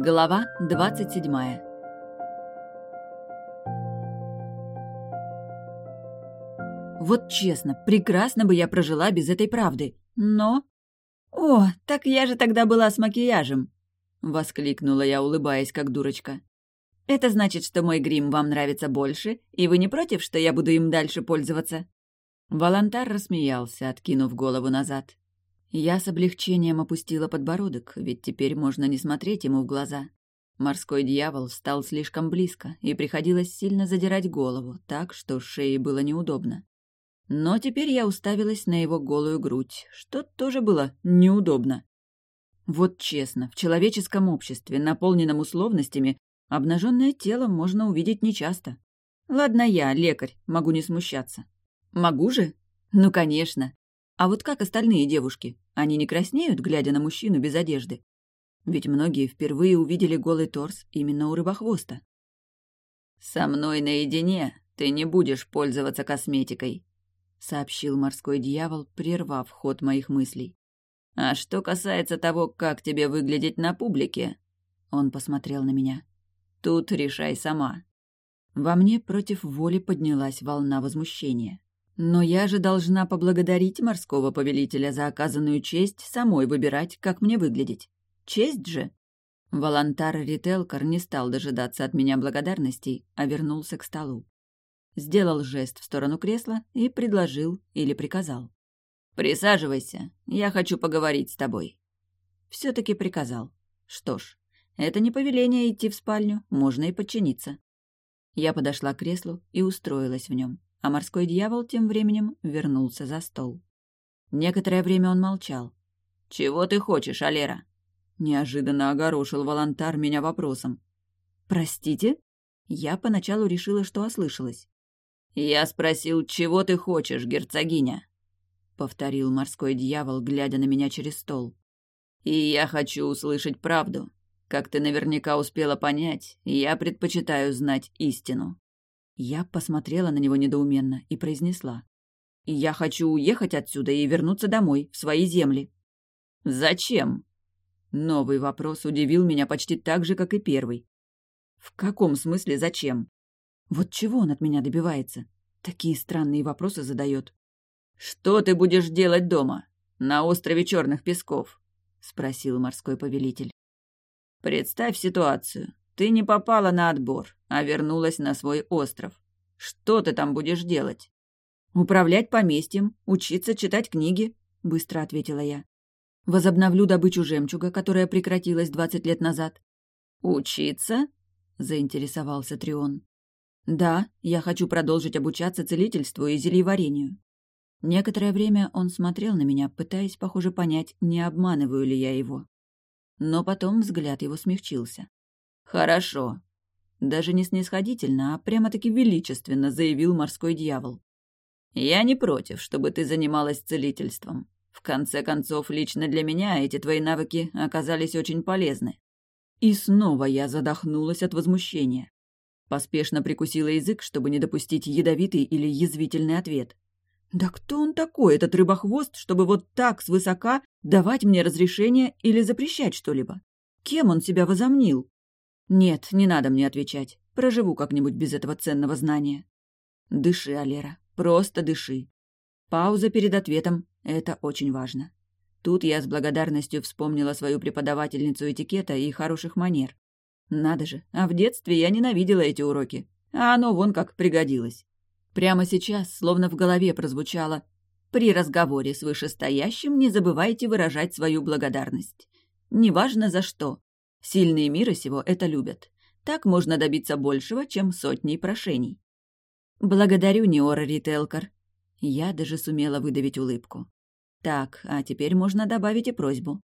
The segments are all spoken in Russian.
Глава двадцать седьмая Вот честно, прекрасно бы я прожила без этой правды, но... «О, так я же тогда была с макияжем!» — воскликнула я, улыбаясь, как дурочка. «Это значит, что мой грим вам нравится больше, и вы не против, что я буду им дальше пользоваться?» Волонтар рассмеялся, откинув голову назад. Я с облегчением опустила подбородок, ведь теперь можно не смотреть ему в глаза. Морской дьявол стал слишком близко, и приходилось сильно задирать голову, так что шее было неудобно. Но теперь я уставилась на его голую грудь, что тоже было неудобно. Вот честно, в человеческом обществе, наполненном условностями, обнаженное тело можно увидеть нечасто. Ладно я, лекарь, могу не смущаться. Могу же? Ну, конечно. А вот как остальные девушки? Они не краснеют, глядя на мужчину без одежды? Ведь многие впервые увидели голый торс именно у рыбохвоста. «Со мной наедине ты не будешь пользоваться косметикой», — сообщил морской дьявол, прервав ход моих мыслей. «А что касается того, как тебе выглядеть на публике...» Он посмотрел на меня. «Тут решай сама». Во мне против воли поднялась волна возмущения. Но я же должна поблагодарить морского повелителя за оказанную честь самой выбирать, как мне выглядеть. Честь же. Волонтар Рителкар не стал дожидаться от меня благодарностей, а вернулся к столу. Сделал жест в сторону кресла и предложил или приказал. «Присаживайся, я хочу поговорить с тобой». Все-таки приказал. Что ж, это не повеление идти в спальню, можно и подчиниться. Я подошла к креслу и устроилась в нем а морской дьявол тем временем вернулся за стол. Некоторое время он молчал. «Чего ты хочешь, Алера?» Неожиданно огорошил волонтар меня вопросом. «Простите?» Я поначалу решила, что ослышалась. «Я спросил, чего ты хочешь, герцогиня?» Повторил морской дьявол, глядя на меня через стол. «И я хочу услышать правду. Как ты наверняка успела понять, я предпочитаю знать истину». Я посмотрела на него недоуменно и произнесла. «Я хочу уехать отсюда и вернуться домой, в свои земли». «Зачем?» Новый вопрос удивил меня почти так же, как и первый. «В каком смысле зачем?» Вот чего он от меня добивается? Такие странные вопросы задает. «Что ты будешь делать дома, на острове Черных Песков?» — спросил морской повелитель. «Представь ситуацию. Ты не попала на отбор, а вернулась на свой остров. Что ты там будешь делать? Управлять поместьем, учиться читать книги, быстро ответила я. Возобновлю добычу жемчуга, которая прекратилась двадцать лет назад. Учиться? заинтересовался Трион. Да, я хочу продолжить обучаться целительству и зельеварению. Некоторое время он смотрел на меня, пытаясь, похоже, понять, не обманываю ли я его. Но потом взгляд его смягчился. «Хорошо». Даже не снисходительно, а прямо-таки величественно заявил морской дьявол. «Я не против, чтобы ты занималась целительством. В конце концов, лично для меня эти твои навыки оказались очень полезны». И снова я задохнулась от возмущения. Поспешно прикусила язык, чтобы не допустить ядовитый или язвительный ответ. «Да кто он такой, этот рыбохвост, чтобы вот так свысока давать мне разрешение или запрещать что-либо? Кем он себя возомнил?» Нет, не надо мне отвечать. Проживу как-нибудь без этого ценного знания. Дыши, Алера, просто дыши. Пауза перед ответом — это очень важно. Тут я с благодарностью вспомнила свою преподавательницу этикета и хороших манер. Надо же, а в детстве я ненавидела эти уроки, а оно вон как пригодилось. Прямо сейчас, словно в голове прозвучало «При разговоре с вышестоящим не забывайте выражать свою благодарность. Неважно за что, Сильные мира сего это любят. Так можно добиться большего, чем сотни прошений. Благодарю, Неора Рителкар. Я даже сумела выдавить улыбку. Так, а теперь можно добавить и просьбу.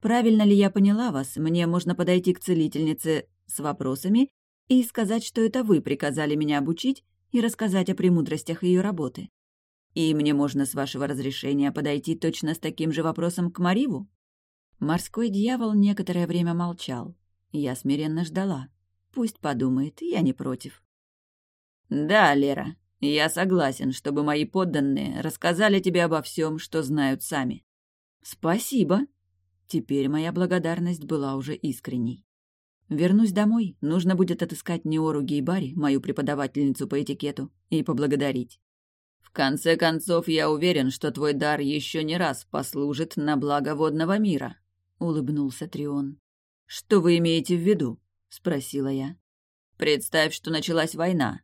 Правильно ли я поняла вас, мне можно подойти к целительнице с вопросами и сказать, что это вы приказали меня обучить и рассказать о премудростях ее работы. И мне можно с вашего разрешения подойти точно с таким же вопросом к Мариву? Морской дьявол некоторое время молчал. Я смиренно ждала. Пусть подумает, я не против. «Да, Лера, я согласен, чтобы мои подданные рассказали тебе обо всем, что знают сами». «Спасибо». Теперь моя благодарность была уже искренней. Вернусь домой, нужно будет отыскать Неору Гейбари, мою преподавательницу по этикету, и поблагодарить. В конце концов, я уверен, что твой дар еще не раз послужит на благо водного мира, улыбнулся Трион. Что вы имеете в виду? спросила я. Представь, что началась война,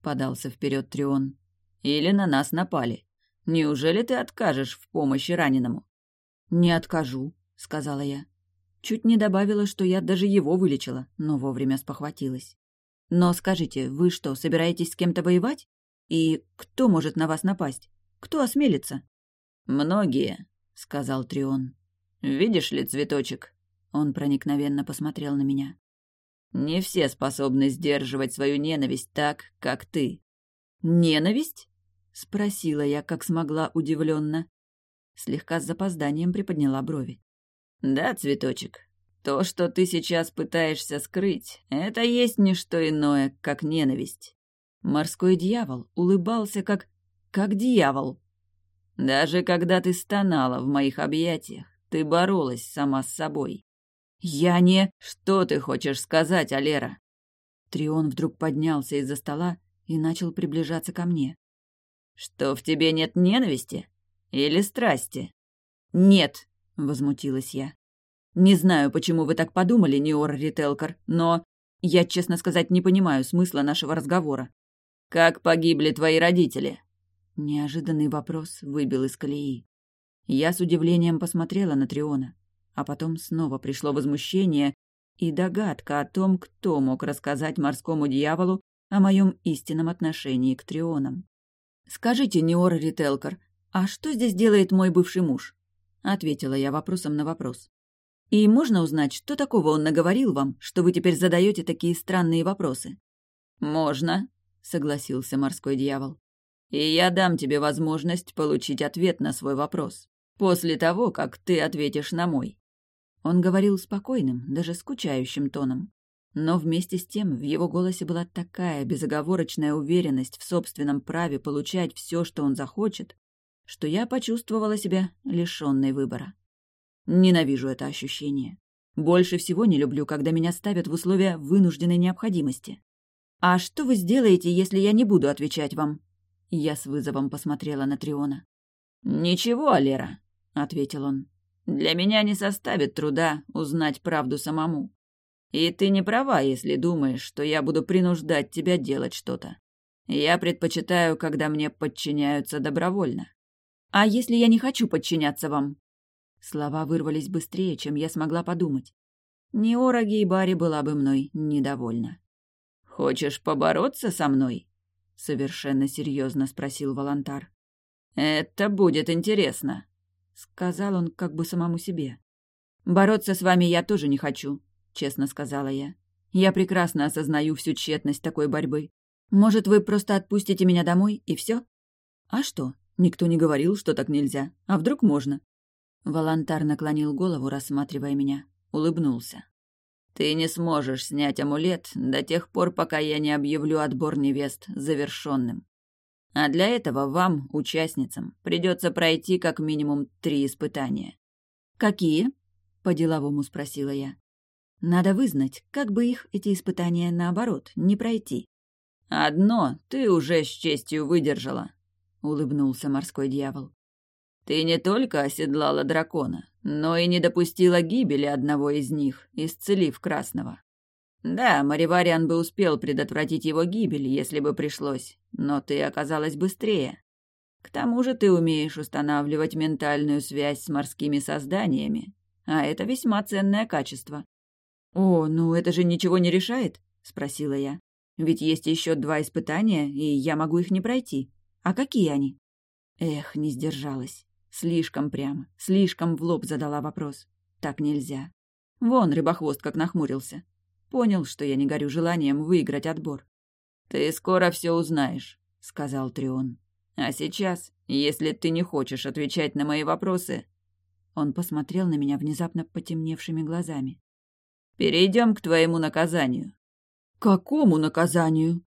подался вперед Трион. Или на нас напали. Неужели ты откажешь в помощи раненому? Не откажу, сказала я. Чуть не добавила, что я даже его вылечила, но вовремя спохватилась. Но скажите, вы что, собираетесь с кем-то воевать? И кто может на вас напасть? Кто осмелится? Многие, сказал Трион. Видишь ли, цветочек? Он проникновенно посмотрел на меня. Не все способны сдерживать свою ненависть так, как ты. Ненависть? спросила я, как смогла удивленно. Слегка с запозданием приподняла брови. «Да, цветочек, то, что ты сейчас пытаешься скрыть, это есть не что иное, как ненависть». Морской дьявол улыбался, как... как дьявол. «Даже когда ты стонала в моих объятиях, ты боролась сама с собой». «Я не...» «Что ты хочешь сказать, Алера?» Трион вдруг поднялся из-за стола и начал приближаться ко мне. «Что в тебе нет ненависти? Или страсти?» «Нет», возмутилась я. Не знаю, почему вы так подумали, Неор Рителкар, но я, честно сказать, не понимаю смысла нашего разговора. Как погибли твои родители? Неожиданный вопрос выбил из колеи. Я с удивлением посмотрела на Триона, а потом снова пришло возмущение и догадка о том, кто мог рассказать морскому дьяволу о моем истинном отношении к Трионам. «Скажите, Неор Рителкар, а что здесь делает мой бывший муж?» — ответила я вопросом на вопрос. «И можно узнать, что такого он наговорил вам, что вы теперь задаете такие странные вопросы?» «Можно», — согласился морской дьявол. «И я дам тебе возможность получить ответ на свой вопрос, после того, как ты ответишь на мой». Он говорил спокойным, даже скучающим тоном. Но вместе с тем в его голосе была такая безоговорочная уверенность в собственном праве получать все, что он захочет, что я почувствовала себя лишенной выбора. Ненавижу это ощущение. Больше всего не люблю, когда меня ставят в условия вынужденной необходимости. «А что вы сделаете, если я не буду отвечать вам?» Я с вызовом посмотрела на Триона. «Ничего, Лера», — ответил он. «Для меня не составит труда узнать правду самому. И ты не права, если думаешь, что я буду принуждать тебя делать что-то. Я предпочитаю, когда мне подчиняются добровольно. «А если я не хочу подчиняться вам?» Слова вырвались быстрее, чем я смогла подумать. Неора Гейбари была бы мной недовольна. «Хочешь побороться со мной?» — совершенно серьезно спросил Волонтар. «Это будет интересно», — сказал он как бы самому себе. «Бороться с вами я тоже не хочу», — честно сказала я. «Я прекрасно осознаю всю тщетность такой борьбы. Может, вы просто отпустите меня домой, и все? А что? Никто не говорил, что так нельзя. А вдруг можно? Волонтар наклонил голову, рассматривая меня. Улыбнулся. «Ты не сможешь снять амулет до тех пор, пока я не объявлю отбор невест завершенным. А для этого вам, участницам, придется пройти как минимум три испытания». «Какие?» — по-деловому спросила я. «Надо вызнать, как бы их, эти испытания, наоборот, не пройти». «Одно ты уже с честью выдержала», — улыбнулся морской дьявол. «Ты не только оседлала дракона, но и не допустила гибели одного из них, исцелив Красного. Да, Маривариан бы успел предотвратить его гибель, если бы пришлось, но ты оказалась быстрее. К тому же ты умеешь устанавливать ментальную связь с морскими созданиями, а это весьма ценное качество». «О, ну это же ничего не решает?» — спросила я. «Ведь есть еще два испытания, и я могу их не пройти. А какие они? Эх, не сдержалась. Слишком прямо, слишком в лоб задала вопрос. Так нельзя. Вон рыбохвост как нахмурился. Понял, что я не горю желанием выиграть отбор. «Ты скоро все узнаешь», — сказал Трион. «А сейчас, если ты не хочешь отвечать на мои вопросы...» Он посмотрел на меня внезапно потемневшими глазами. «Перейдем к твоему наказанию». «Какому наказанию?»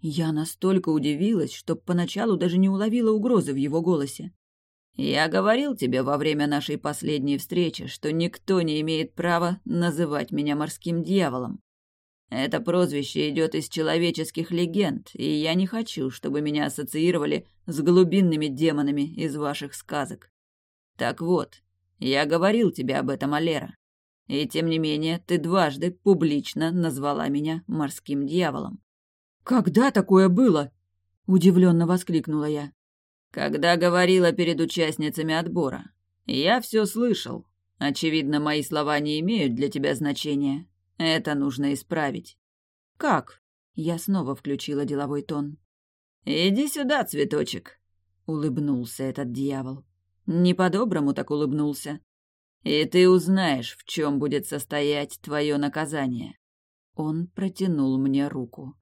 Я настолько удивилась, что поначалу даже не уловила угрозы в его голосе. «Я говорил тебе во время нашей последней встречи, что никто не имеет права называть меня морским дьяволом», Это прозвище идет из человеческих легенд, и я не хочу, чтобы меня ассоциировали с глубинными демонами из ваших сказок. Так вот, я говорил тебе об этом, Алера. И тем не менее, ты дважды публично назвала меня морским дьяволом. «Когда такое было?» — удивленно воскликнула я. «Когда говорила перед участницами отбора. Я все слышал. Очевидно, мои слова не имеют для тебя значения. Это нужно исправить». «Как?» — я снова включила деловой тон. «Иди сюда, цветочек», — улыбнулся этот дьявол. Не по-доброму так улыбнулся. «И ты узнаешь, в чем будет состоять твое наказание». Он протянул мне руку.